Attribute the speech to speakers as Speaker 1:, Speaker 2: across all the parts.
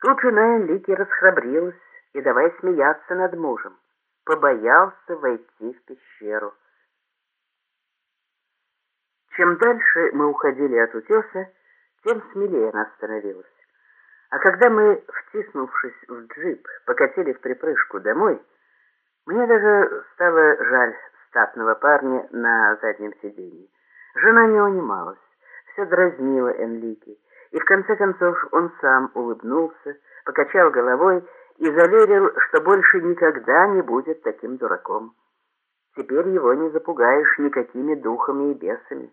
Speaker 1: Тут жена Энлики расхрабрилась и давай смеяться над мужем. Побоялся войти в пещеру. Чем дальше мы уходили от утеса, тем смелее она становилась. А когда мы, втиснувшись в джип, покатили в припрыжку домой, мне даже стало жаль статного парня на заднем сиденье. Жена не унималась, все дразнила Энлики, и в конце концов он сам улыбнулся, покачал головой и заверил, что больше никогда не будет таким дураком. Теперь его не запугаешь никакими духами и бесами.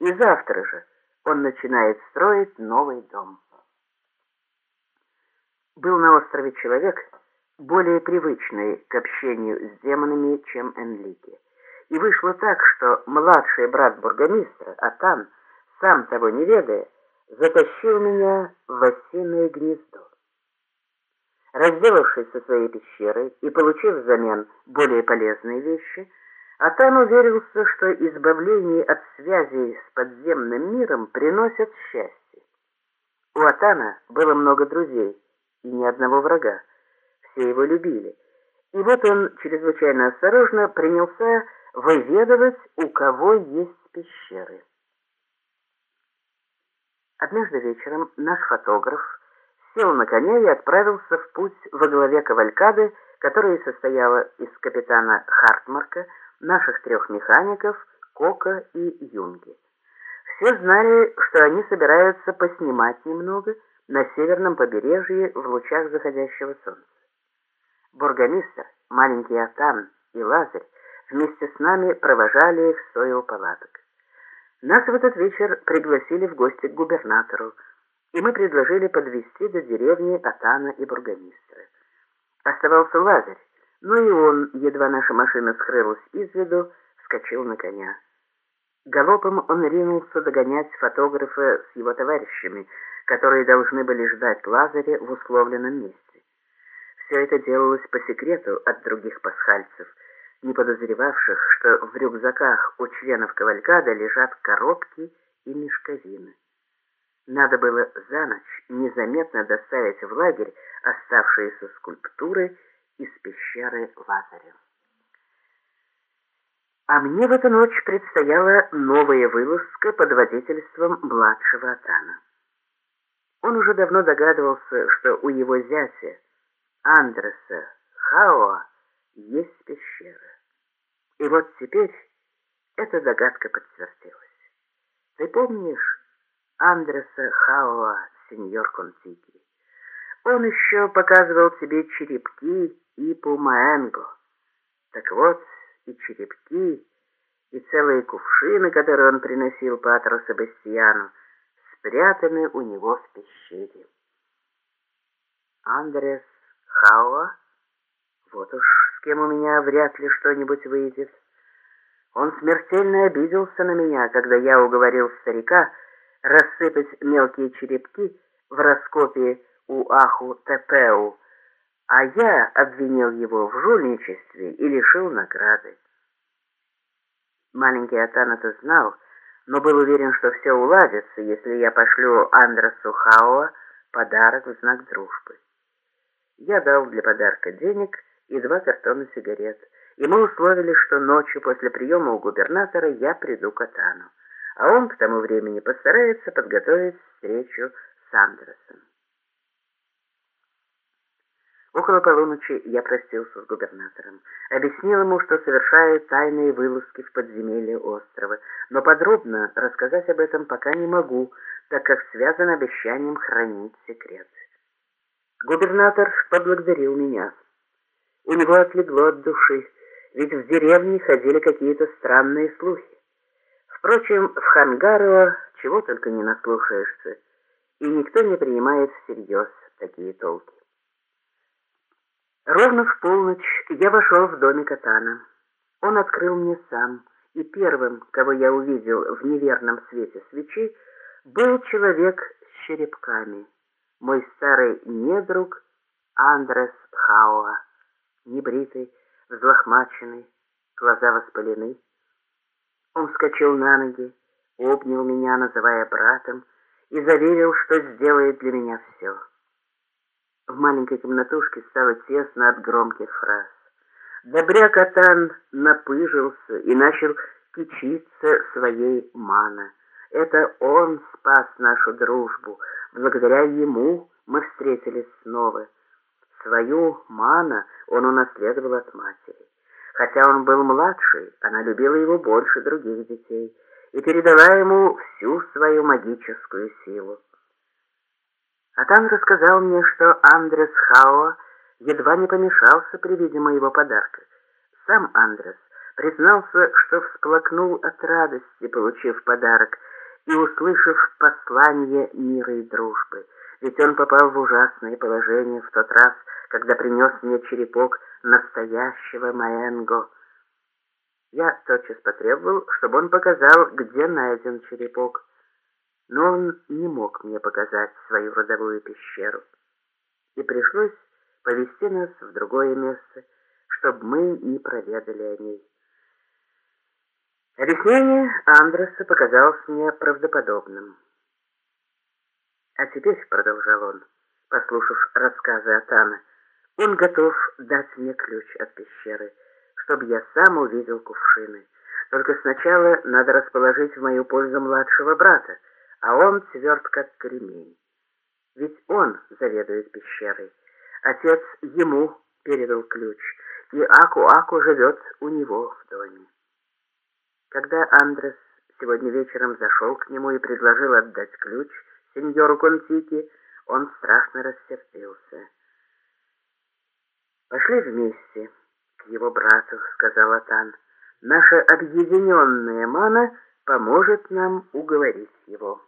Speaker 1: И завтра же он начинает строить новый дом. Был на острове человек, более привычный к общению с демонами, чем Энлики. И вышло так, что младший брат бургомистра, Атан, сам того не ведая, затащил меня в осиное гнездо. Разделавшись со своей пещерой и получив взамен более полезные вещи, Атан уверился, что избавление от связей с подземным миром приносит счастье. У Атана было много друзей и ни одного врага. Все его любили. И вот он чрезвычайно осторожно принялся выведывать, у кого есть пещеры. Однажды вечером наш фотограф сел на коня и отправился в путь во главе кавалькады, которая состояла из капитана Хартмарка, наших трех механиков, Кока и Юнги. Все знали, что они собираются поснимать немного на северном побережье в лучах заходящего солнца. Бургомистр, маленький Атан и Лазарь вместе с нами провожали их в стойло палаток. Нас в этот вечер пригласили в гости к губернатору, и мы предложили подвести до деревни Атана и бургомистра. Оставался Лазарь, но и он, едва наша машина скрылась из виду, вскочил на коня. Галопом он ринулся догонять фотографа с его товарищами, которые должны были ждать Лазаря в условленном месте. Все это делалось по секрету от других пасхальцев – не подозревавших, что в рюкзаках у членов кавалькада лежат коробки и мешковины. Надо было за ночь незаметно доставить в лагерь оставшиеся скульптуры из пещеры Лазаря. А мне в эту ночь предстояла новая вылазка под водительством младшего Атана. Он уже давно догадывался, что у его зятя, Андреса Хаоа, есть пещера. Вот теперь эта догадка подтвердилась. Ты помнишь Андреса Хауа, сеньор Контики? Он еще показывал тебе черепки и Пумаэнго. Так вот, и черепки, и целые кувшины, которые он приносил Патру Себастьяну, спрятаны у него в пещере. Андрес Хауа? Вот уж с кем у меня вряд ли что-нибудь выйдет. Он смертельно обиделся на меня, когда я уговорил старика рассыпать мелкие черепки в раскопе у Аху Тепеу, а я обвинил его в жульничестве и лишил награды. Маленький Атан это знал, но был уверен, что все уладится, если я пошлю Андресу Хауа подарок в знак дружбы. Я дал для подарка денег и два картона сигарет, и мы условились, что ночью после приема у губернатора я приду к Атану, а он к тому времени постарается подготовить встречу с Андерсом. Около полуночи я простился с губернатором, объяснил ему, что совершаю тайные вылазки в подземелье острова, но подробно рассказать об этом пока не могу, так как связан обещанием хранить секрет. Губернатор поблагодарил меня. У него отлегло от души, ведь в деревне ходили какие-то странные слухи. Впрочем, в Хангарово чего только не наслушаешься, и никто не принимает всерьез такие толки. Ровно в полночь я вошел в домик Атана. Он открыл мне сам, и первым, кого я увидел в неверном свете свечи, был человек с черепками, мой старый недруг Андрес Хауа небритый, взлохмаченный, глаза воспалены. Он вскочил на ноги, обнял меня, называя братом, и заверил, что сделает для меня все. В маленькой комнатушке стало тесно от громких фраз. Добряк Атан напыжился и начал кичиться своей мана. Это он спас нашу дружбу. Благодаря ему мы встретились снова. Свою мана он унаследовал от матери. Хотя он был младший, она любила его больше других детей и передала ему всю свою магическую силу. Атан рассказал мне, что Андрес Хауа едва не помешался при виде моего подарка. Сам Андрес признался, что всплакнул от радости, получив подарок, и услышав послание мира и дружбы, ведь он попал в ужасное положение в тот раз, когда принес мне черепок настоящего Маэнго. Я тотчас потребовал, чтобы он показал, где найден черепок, но он не мог мне показать свою родовую пещеру, и пришлось повести нас в другое место, чтобы мы и проведали о ней. Объяснение Андреса показалось мне правдоподобным. А теперь, — продолжал он, послушав рассказы Атана, — он готов дать мне ключ от пещеры, чтобы я сам увидел кувшины. Только сначала надо расположить в мою пользу младшего брата, а он тверд как кремень. Ведь он заведует пещерой. Отец ему передал ключ, и Аку-Аку живет у него в доме. Когда Андрес сегодня вечером зашел к нему и предложил отдать ключ сеньору Контики, он страшно рассердился. «Пошли вместе к его брату», — сказал Атан. «Наша объединенная мана поможет нам уговорить его».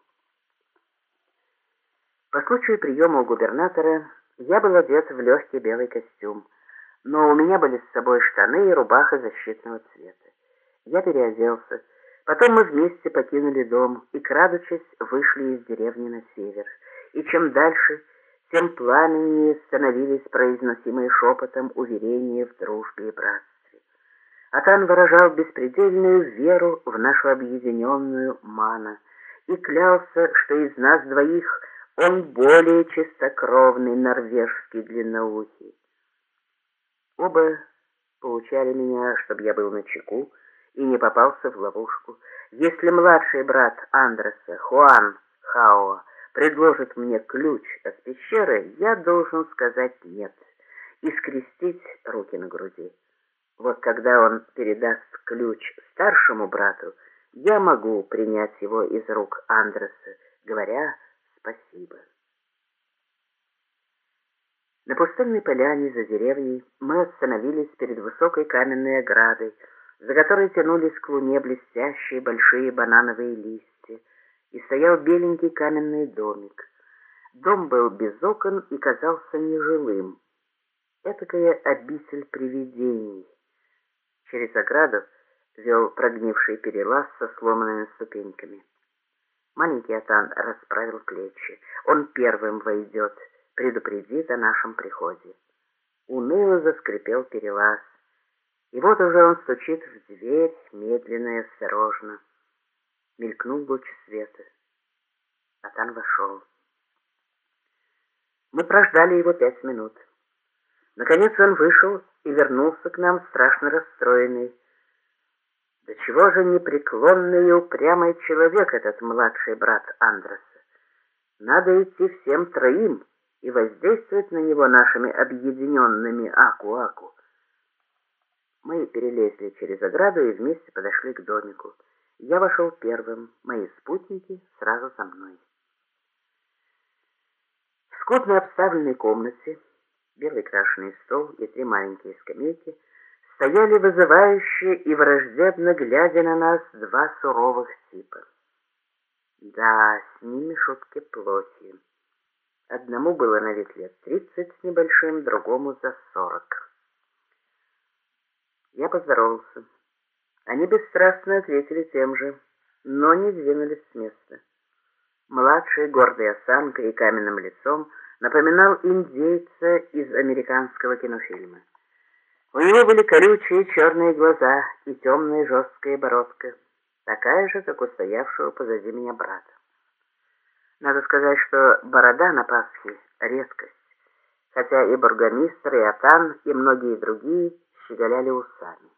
Speaker 1: По случаю приема у губернатора я был одет в легкий белый костюм, но у меня были с собой штаны и рубаха защитного цвета. Я переоделся. Потом мы вместе покинули дом и, крадучись, вышли из деревни на север. И чем дальше, тем пламеннее становились произносимые шепотом уверения в дружбе и братстве. Атан выражал беспредельную веру в нашу объединенную мана и клялся, что из нас двоих он более чистокровный норвежский длинноухий. Оба поучали меня, чтобы я был начеку, и не попался в ловушку. Если младший брат Андреса, Хуан Хао, предложит мне ключ от пещеры, я должен сказать «нет» и скрестить руки на груди. Вот когда он передаст ключ старшему брату, я могу принять его из рук Андреса, говоря «спасибо». На пустынной поляне за деревней мы остановились перед высокой каменной оградой, за которой тянулись к луне блестящие большие банановые листья, и стоял беленький каменный домик. Дом был без окон и казался нежилым. Этакая обитель привидений. Через ограду вел прогнивший перелаз со сломанными ступеньками. Маленький Атан расправил плечи. Он первым войдет, предупредит о нашем приходе. Уныло заскрипел перелаз. И вот уже он стучит в дверь, медленно и осторожно. Мелькнул луч света. Атан вошел. Мы прождали его пять минут. Наконец он вышел и вернулся к нам страшно расстроенный. Да чего же непреклонный и упрямый человек этот младший брат Андреса. Надо идти всем троим и воздействовать на него нашими объединенными аку-аку. Мы перелезли через ограду и вместе подошли к домику. Я вошел первым, мои спутники сразу за мной. В скудно обставленной комнате, белый крашеный стол и три маленькие скамейки, стояли вызывающие и враждебно глядя на нас два суровых типа. Да, с ними шутки плохи. Одному было на вид лет тридцать с небольшим, другому за сорок. Я поздоровался. Они бесстрастно ответили тем же, но не двинулись с места. Младший, гордой осанкой и каменным лицом, напоминал индейца из американского кинофильма. У него были колючие черные глаза и темная жесткая бородка, такая же, как у стоявшего позади меня брата. Надо сказать, что борода на Пасхе — редкость. хотя и бургомистр, и Атан, и многие другие щеголяли усами.